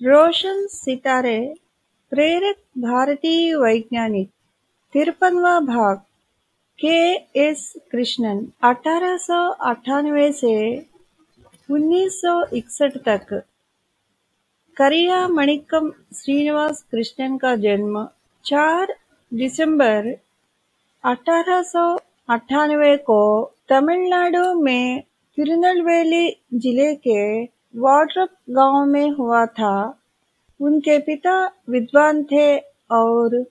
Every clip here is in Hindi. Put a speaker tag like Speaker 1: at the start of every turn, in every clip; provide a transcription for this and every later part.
Speaker 1: रोशन सितारे, प्रेरक भारतीय वैज्ञानिक, तिरपनवा भाग, के एस कृष्णन, अठारह से 1961 तक। करिया मणिकम श्रीनिवास कृष्णन का जन्म 4 दिसंबर अठारह सौ अठानवे को तमिलनाडु में तिरुनेलवेली ज़िले के वाड्रप गाँव में हुआ था। उनके पिता विद्वान थे और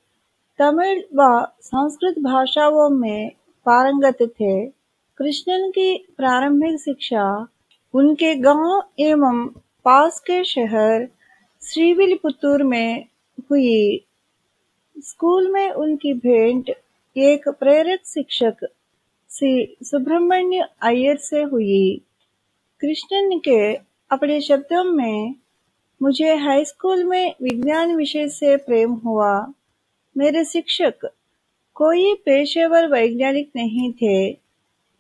Speaker 1: तमिल व संस्कृत भाषाओं में पारंगत थे। कृष्णन की प्रारंभिक शिक्षा उनके गाँव एवं पास के शहर श्रीविल्लिपुतूर में हुई। स्कूल में उनकी भेंट एक प्रेरक शिक्षक श्री सुब्रमण्य अय्यर से हुई। कृष्णन के अपने शब्दों में मुझे हाई स्कूल में विज्ञान विषय से प्रेम हुआ। मेरे शिक्षक कोई पेशेवर वैज्ञानिक नहीं थे,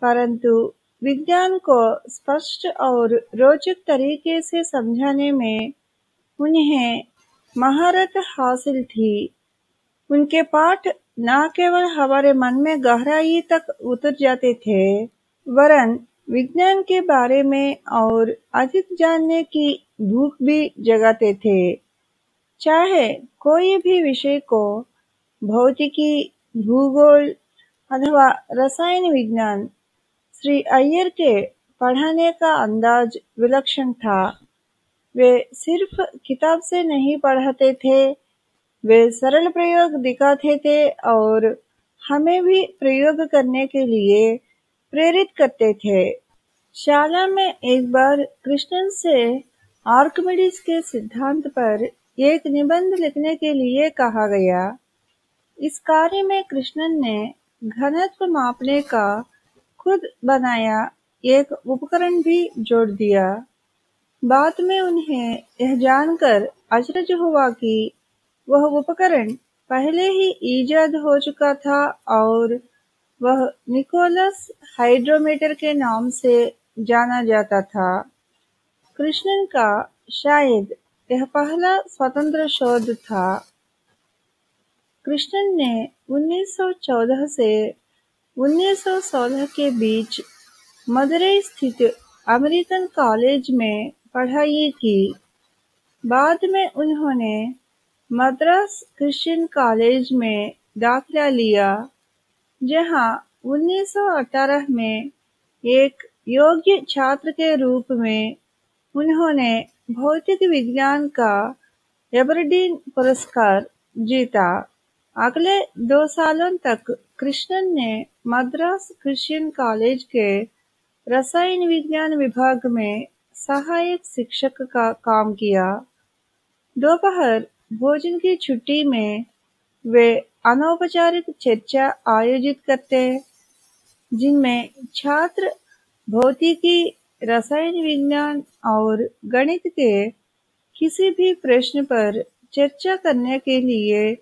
Speaker 1: परंतु विज्ञान को स्पष्ट और रोचक तरीके से समझाने में उन्हें महारत हासिल थी। उनके पाठ न केवल हमारे मन में गहराई तक उतर जाते थे, वरन विज्ञान के बारे में और अधिक जानने की भूख भी जगाते थे। चाहे कोई भी विषय को भौतिकी, भूगोल अथवा रसायन विज्ञान, श्री अय्यर के पढ़ाने का अंदाज विलक्षण था। वे सिर्फ़ किताब से नहीं पढ़ाते थे, वे सरल प्रयोग दिखाते थे और हमें भी प्रयोग करने के लिए प्रेरित करते थे। शाला में एक बार कृष्णन से आर्कमिडीज के सिद्धांत पर एक निबंध लिखने के लिए कहा गया। इस कार्य में कृष्णन ने घनत्व मापने का खुद बनाया एक उपकरण भी जोड़ दिया। बाद में उन्हें यह जानकर अचरज हुआ कि वह उपकरण पहले ही ईजाद हो चुका था और वह निकोलस हाइड्रोमीटर के नाम से जाना जाता था। कृष्णन का शायद यह पहला स्वतंत्र शोध था। कृष्णन ने 1914 से 1916 के बीच मदुरई स्थित अमेरिकन कॉलेज में पढ़ाई की। बाद में उन्होंने मद्रास क्रिश्चियन कॉलेज में दाखिला लिया। जहाँ 1918 में एक योग्य छात्र के रूप में उन्होंने भौतिक विज्ञान का एबरडीन पुरस्कार जीता। अगले दो सालों तक कृष्णन ने मद्रास क्रिश्चियन कॉलेज के रसायन विज्ञान विभाग में सहायक शिक्षक का काम किया। दोपहर भोजन की छुट्टी में वे अनौपचारिक चर्चा आयोजित करते हैं, जिनमें छात्र भौतिकी, रसायन विज्ञान और गणित के किसी भी प्रश्न पर चर्चा करने के लिए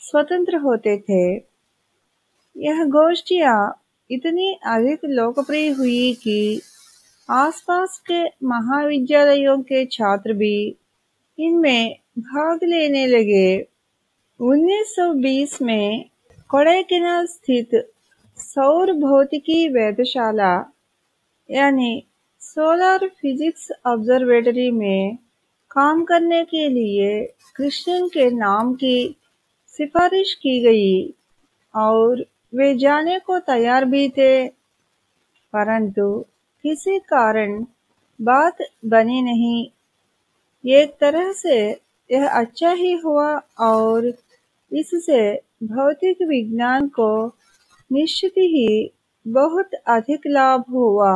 Speaker 1: स्वतंत्र होते थे। यह गोष्ठियाँ इतनी अधिक लोकप्रिय हुई कि आसपास के महाविद्यालयों के छात्र भी इनमें भाग लेने लगे। 1920 में कोडाईकनाल स्थित सौर भौतिकी वेधशाला, यानी सोलर फिजिक्स ऑब्जर्वेटरी में काम करने के लिए कृष्णन के नाम की सिफारिश की गई और वे जाने को तैयार भी थे। परंतु किसी कारण बात बनी नहीं। एक तरह से यह अच्छा ही हुआ और इससे भौतिक विज्ञान को निश्चित ही बहुत अधिक लाभ हुआ।